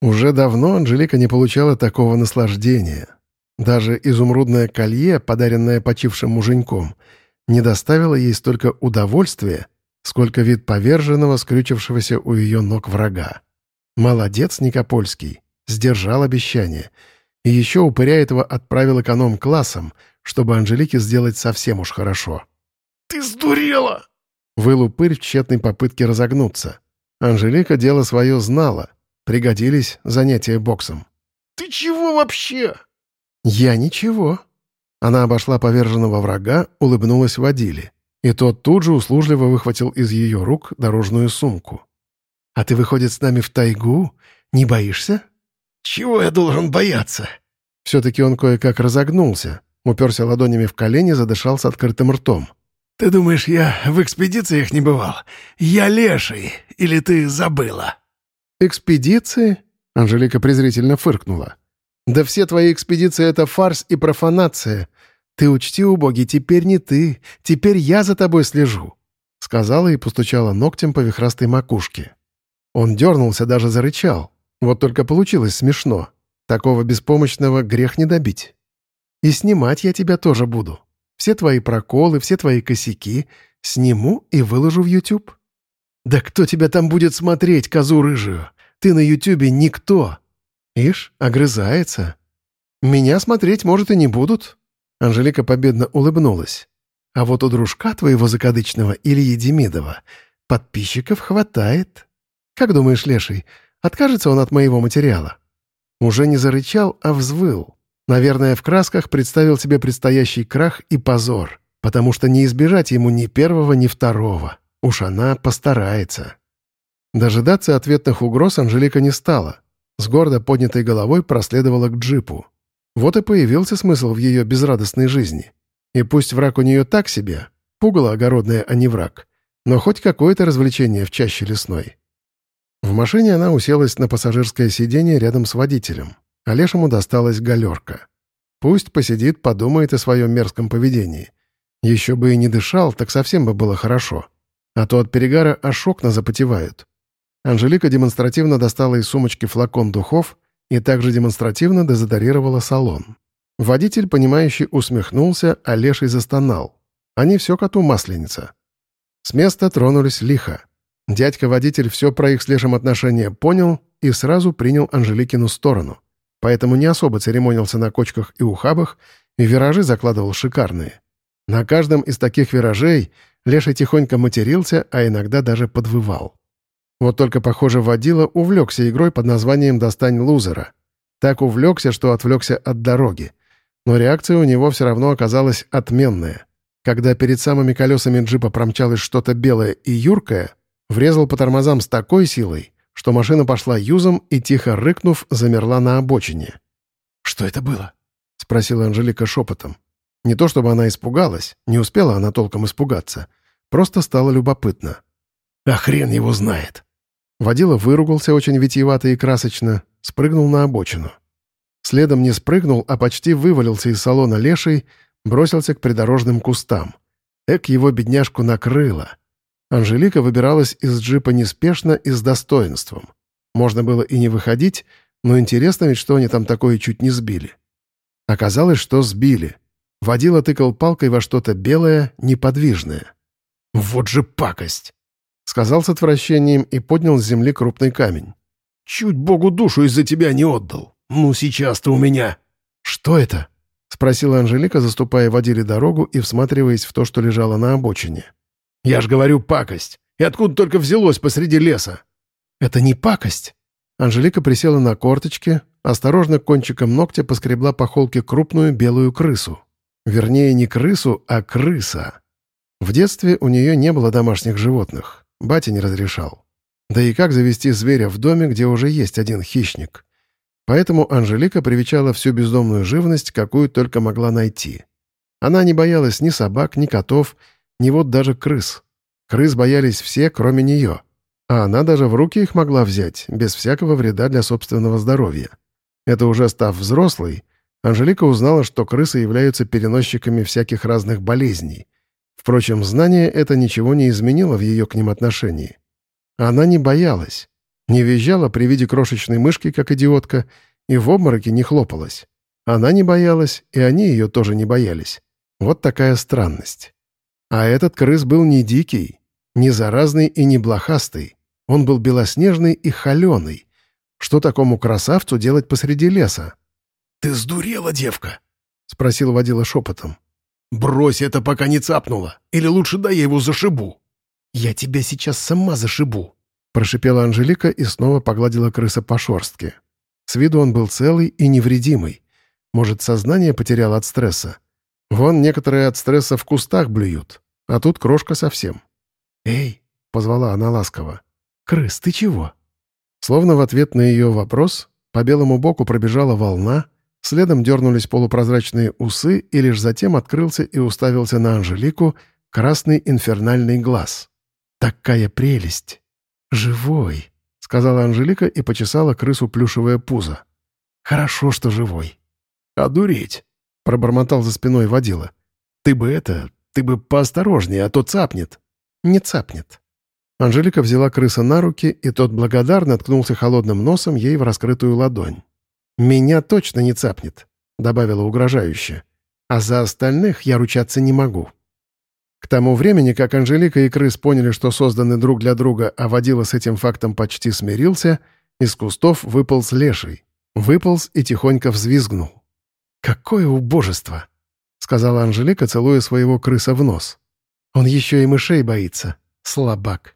Уже давно Анжелика не получала такого наслаждения. Даже изумрудное колье, подаренное почившим муженьком, не доставило ей столько удовольствия, сколько вид поверженного, скрючившегося у ее ног врага. Молодец Никопольский, сдержал обещание. И еще упыря этого отправил эконом-классом, чтобы Анжелике сделать совсем уж хорошо. «Ты сдурела!» Выл упырь в тщетной попытке разогнуться. Анжелика дело свое знала. Пригодились занятия боксом. «Ты чего вообще?» «Я ничего». Она обошла поверженного врага, улыбнулась водиле. И тот тут же услужливо выхватил из ее рук дорожную сумку. «А ты, выходит, с нами в тайгу? Не боишься?» «Чего я должен бояться?» Все-таки он кое-как разогнулся, уперся ладонями в колени, задышал с открытым ртом. «Ты думаешь, я в экспедициях не бывал? Я леший, или ты забыла?» «Экспедиции?» — Анжелика презрительно фыркнула. «Да все твои экспедиции — это фарс и профанация. Ты учти, убогий, теперь не ты, теперь я за тобой слежу», — сказала и постучала ногтем по вихрастой макушке. Он дернулся, даже зарычал. Вот только получилось смешно. Такого беспомощного грех не добить. «И снимать я тебя тоже буду. Все твои проколы, все твои косяки сниму и выложу в YouTube». «Да кто тебя там будет смотреть, козу рыжую? Ты на Ютубе никто!» «Ишь, огрызается. Меня смотреть, может, и не будут». Анжелика победно улыбнулась. «А вот у дружка твоего закадычного Ильи Демидова подписчиков хватает. Как думаешь, Леший, откажется он от моего материала?» Уже не зарычал, а взвыл. Наверное, в красках представил себе предстоящий крах и позор, потому что не избежать ему ни первого, ни второго. Уж она постарается. Дожидаться ответных угроз Анжелика не стала. С гордо поднятой головой проследовала к джипу. Вот и появился смысл в ее безрадостной жизни. И пусть враг у нее так себе, пугало огородное, а не враг, но хоть какое-то развлечение в чаще лесной. В машине она уселась на пассажирское сиденье рядом с водителем а досталась галерка. Пусть посидит, подумает о своем мерзком поведении. Еще бы и не дышал, так совсем бы было хорошо. А то от перегара аж окна запотевают. Анжелика демонстративно достала из сумочки флакон духов и также демонстративно дезодорировала салон. Водитель, понимающий, усмехнулся, а Леший застонал. Они все коту масленица. С места тронулись лихо. Дядька-водитель все про их с Лешем отношения понял и сразу принял Анжеликину сторону поэтому не особо церемонился на кочках и ухабах, и виражи закладывал шикарные. На каждом из таких виражей Леша тихонько матерился, а иногда даже подвывал. Вот только, похоже, водила увлекся игрой под названием «Достань лузера». Так увлекся, что отвлекся от дороги. Но реакция у него все равно оказалась отменная. Когда перед самыми колесами джипа промчалось что-то белое и юркое, врезал по тормозам с такой силой, что машина пошла юзом и, тихо рыкнув, замерла на обочине. «Что это было?» — спросила Анжелика шепотом. Не то чтобы она испугалась, не успела она толком испугаться. Просто стало любопытно. «А хрен его знает!» Водила выругался очень витиевато и красочно, спрыгнул на обочину. Следом не спрыгнул, а почти вывалился из салона леший, бросился к придорожным кустам. Эк его бедняжку накрыло. Анжелика выбиралась из джипа неспешно и с достоинством. Можно было и не выходить, но интересно ведь, что они там такое чуть не сбили. Оказалось, что сбили. Водила тыкал палкой во что-то белое, неподвижное. «Вот же пакость!» — сказал с отвращением и поднял с земли крупный камень. «Чуть Богу душу из-за тебя не отдал. Ну, сейчас-то у меня...» «Что это?» — спросила Анжелика, заступая водиле дорогу и всматриваясь в то, что лежало на обочине. Я ж говорю, пакость. И откуда только взялось посреди леса? Это не пакость. Анжелика присела на корточки, осторожно кончиком ногтя поскребла по холке крупную белую крысу. Вернее, не крысу, а крыса. В детстве у нее не было домашних животных. Батя не разрешал. Да и как завести зверя в доме, где уже есть один хищник? Поэтому Анжелика привечала всю бездомную живность, какую только могла найти. Она не боялась ни собак, ни котов, ни вот даже крыс. Крыс боялись все, кроме нее. А она даже в руки их могла взять, без всякого вреда для собственного здоровья. Это уже став взрослой, Анжелика узнала, что крысы являются переносчиками всяких разных болезней. Впрочем, знание это ничего не изменило в ее к ним отношении. Она не боялась. Не визжала при виде крошечной мышки, как идиотка, и в обмороке не хлопалась. Она не боялась, и они ее тоже не боялись. Вот такая странность. А этот крыс был не дикий, не заразный и не блохастый. Он был белоснежный и холеный. Что такому красавцу делать посреди леса? «Ты сдурела, девка?» — спросил водила шепотом. «Брось это, пока не цапнула. Или лучше дай я его зашибу». «Я тебя сейчас сама зашибу», — прошипела Анжелика и снова погладила крыса по шорстке. С виду он был целый и невредимый. Может, сознание потерял от стресса? Вон некоторые от стресса в кустах блюют, а тут крошка совсем. «Эй!» — позвала она ласково. «Крыс, ты чего?» Словно в ответ на ее вопрос по белому боку пробежала волна, следом дернулись полупрозрачные усы, и лишь затем открылся и уставился на Анжелику красный инфернальный глаз. «Такая прелесть!» «Живой!» — сказала Анжелика и почесала крысу плюшевое пузо. «Хорошо, что живой». «Одуреть!» — пробормотал за спиной водила. «Ты бы это... Ты бы поосторожнее, а то цапнет». «Не цапнет». Анжелика взяла крыса на руки, и тот благодарно ткнулся холодным носом ей в раскрытую ладонь. «Меня точно не цапнет», — добавила угрожающе. «А за остальных я ручаться не могу». К тому времени, как Анжелика и крыс поняли, что созданы друг для друга, а водила с этим фактом почти смирился, из кустов выполз леший. Выполз и тихонько взвизгнул. «Какое убожество!» — сказала Анжелика, целуя своего крыса в нос. «Он еще и мышей боится. Слабак».